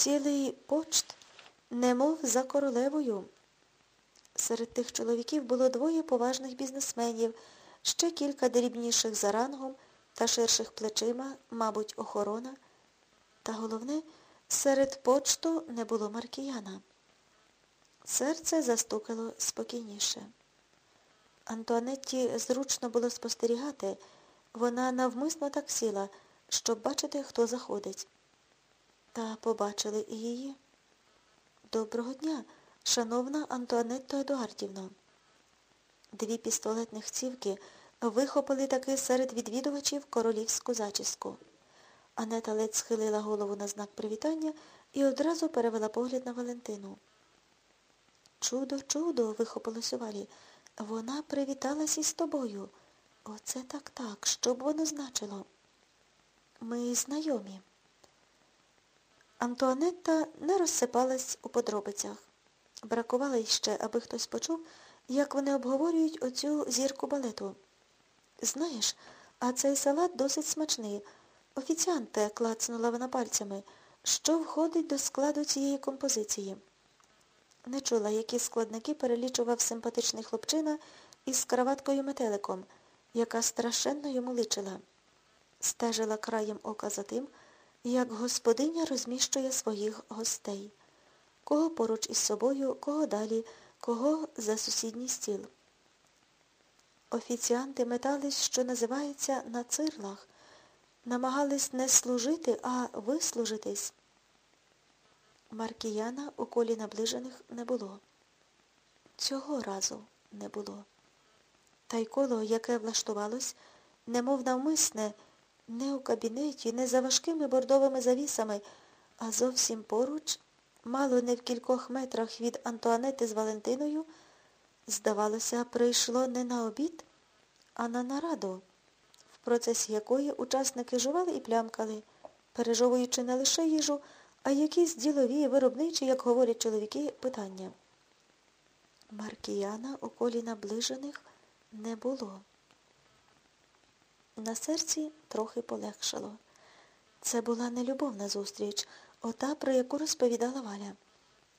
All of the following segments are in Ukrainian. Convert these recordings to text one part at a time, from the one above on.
цілий почт, немов за королевою. Серед тих чоловіків було двоє поважних бізнесменів, ще кілька дрібніших за рангом та ширших плечима, мабуть, охорона. Та головне, серед почту не було маркіяна. Серце застукало спокійніше. Антуанетті зручно було спостерігати, вона навмисно так сіла, щоб бачити, хто заходить. Та побачили і її. Доброго дня, шановна Антуанетто Едуардівно. Дві пістолетних цівки вихопили таки серед відвідувачів королівську зачіску. Анета ледь схилила голову на знак привітання і одразу перевела погляд на Валентину. Чудо, чудо, вихопилось у валі. Вона привіталась із тобою. Оце так так. Що б воно значило? Ми знайомі. Антуанетта не розсипалась у подробицях. Бракувало іще, аби хтось почув, як вони обговорюють оцю зірку балету. Знаєш, а цей салат досить смачний. Офіціанте, клацнула вона пальцями, що входить до складу цієї композиції. Не чула, які складники перелічував симпатичний хлопчина із краваткою метеликом, яка страшенно йому личила. Стежила краєм ока за тим, як господиня розміщує своїх гостей. Кого поруч із собою, кого далі, кого за сусідній стіл. Офіціанти метались, що називається, на цирлах, намагались не служити, а вислужитись. Маркіяна у колі наближених не було. Цього разу не було. Та й коло, яке влаштувалось, немов навмисне, не у кабінеті, не за важкими бордовими завісами, а зовсім поруч, мало не в кількох метрах від Антуанети з Валентиною, здавалося, прийшло не на обід, а на нараду, в процесі якої учасники жували і плямкали, пережовуючи не лише їжу, а якісь ділові, виробничі, як говорять чоловіки, питання. Маркіяна у колі наближених не було. На серці трохи полегшало. Це була не любовна зустріч, ота, про яку розповідала Валя.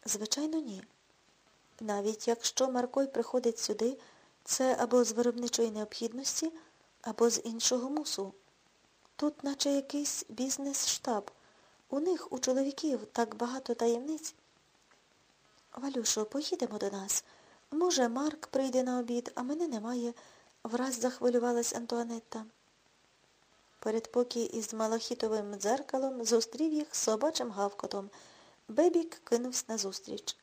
Звичайно, ні. Навіть якщо Маркой приходить сюди, це або з виробничої необхідності, або з іншого мусу. Тут наче якийсь бізнес-штаб. У них, у чоловіків, так багато таємниць. Валюшо, поїдемо до нас. Може, Марк прийде на обід, а мене немає, враз захвилювалась Антуанетта. Передпокій із малахітовим дзеркалом зустрів їх собачим гавкотом. Бебік кинувся назустріч.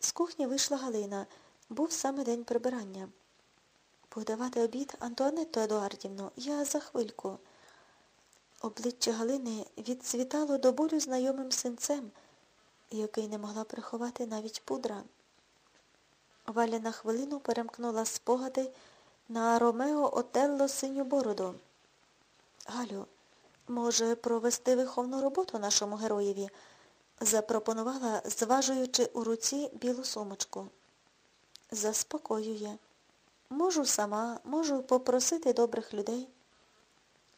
З кухні вийшла Галина. Був саме день прибирання. Подавати обід Антуанетто Едуардівну, я за хвильку. Обличчя Галини відцвітало до болю знайомим синцем, який не могла приховати навіть пудра. Валя на хвилину перемкнула спогади на Ромео Отелло синю бороду. Галю, може, провести виховну роботу нашому героєві? запропонувала, зважуючи у руці білу сумочку. Заспокоює. Можу сама, можу попросити добрих людей.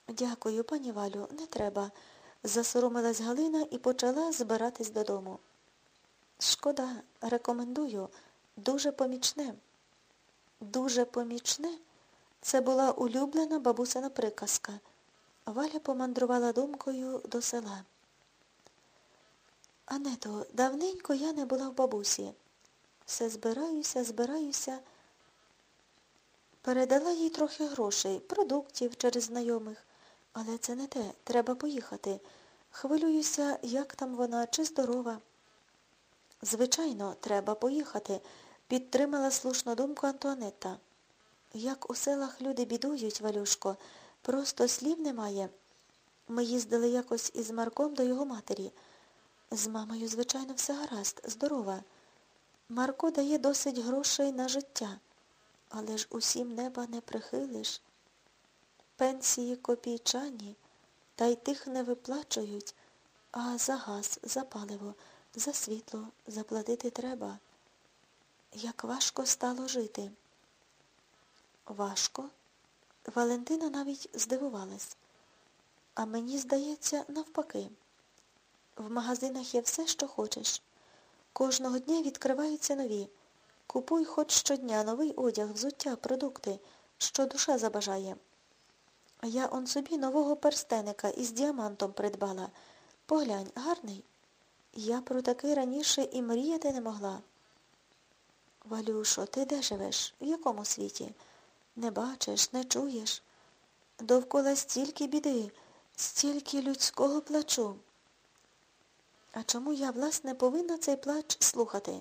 Дякую, пані Валю, не треба. Засоромилась Галина і почала збиратись додому. Шкода, рекомендую, дуже помічне. Дуже помічне це була улюблена бабусина приказка. Валя помандрувала думкою до села. Ането, давненько я не була в бабусі. Все збираюся, збираюся. Передала їй трохи грошей, продуктів через знайомих. Але це не те. Треба поїхати. Хвилююся, як там вона, чи здорова. Звичайно, треба поїхати, підтримала слушну думку Антуанетта. Як у селах люди бідують, Валюшко, просто слів немає. Ми їздили якось із Марком до його матері. З мамою, звичайно, все гаразд, здорова. Марко дає досить грошей на життя, але ж усім неба не прихилиш. Пенсії копійчані, та й тих не виплачують, а за газ, за паливо, за світло заплатити треба. Як важко стало жити. Важко? Валентина навіть здивувалась. А мені здається, навпаки. В магазинах є все, що хочеш. Кожного дня відкриваються нові. Купуй хоч щодня новий одяг, взуття, продукти, що душа забажає. Я он собі нового перстеника із діамантом придбала. Поглянь, гарний. Я про такий раніше і мріяти не могла. Валюшо, ти де живеш? В якому світі? Не бачиш, не чуєш. Довкола стільки біди, стільки людського плачу. А чому я, власне, повинна цей плач слухати?